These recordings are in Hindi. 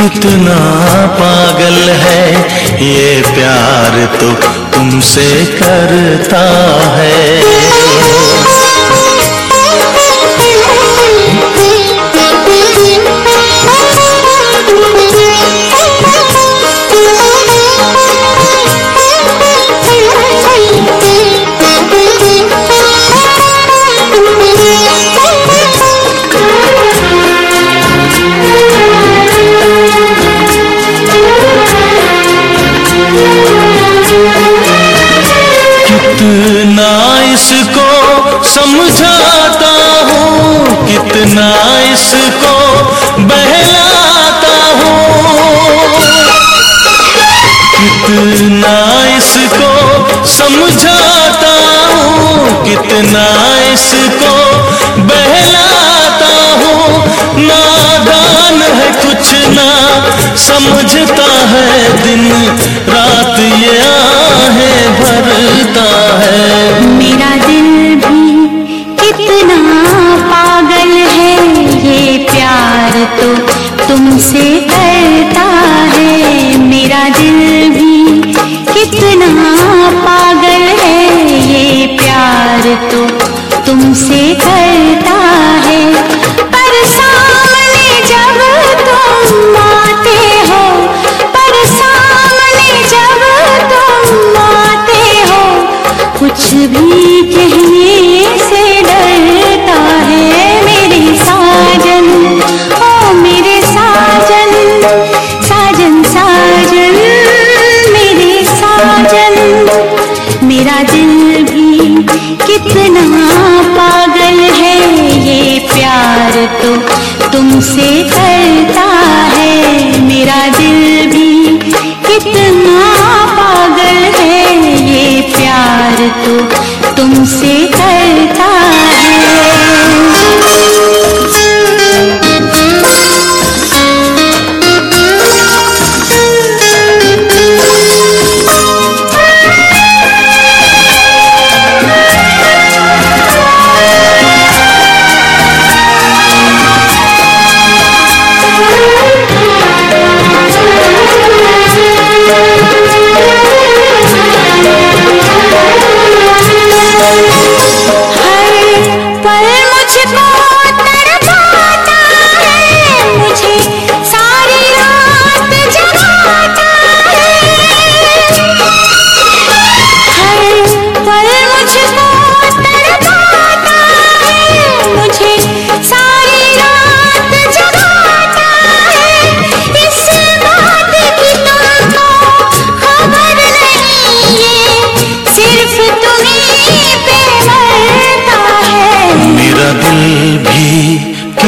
कितना पागल है ये प्यार तो तुमसे करता है। कितना इसको समझाता हूँ, कितना इसको बहलाता हूँ। कितना इसको समझाता हूँ, कितना इसको बहलाता हूँ। नादान है कुछ ना, समझता है दिन रात ये दिल भी कितना पागल है ये प्यार तो तुमसे करता है। पर सामने जब तुम आते हो, पर सामने जब तुम आते हो, कुछ भी कहने तो तुमसे करता है। मेरा दिल भी कितना पागल है। ये प्यार तो तुमसे करता हर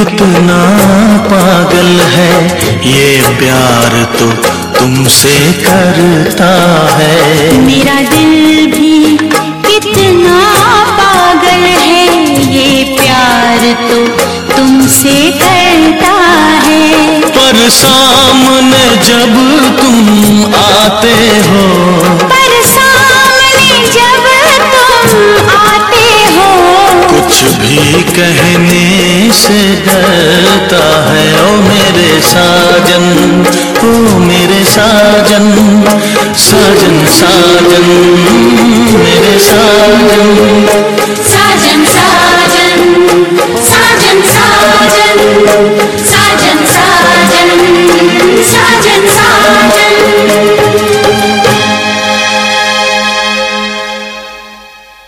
कितना पागल है ये प्यार तो तुमसे करता है। मेरा दिल भी कितना पागल है ये प्यार तो तुमसे करता है। पर सामने जब तुम आते हो पर सामने जब तुम आते हो कुछ भी कहने से डरता है ओ मेरे साजन ओ मेरे साजन साजन साजन।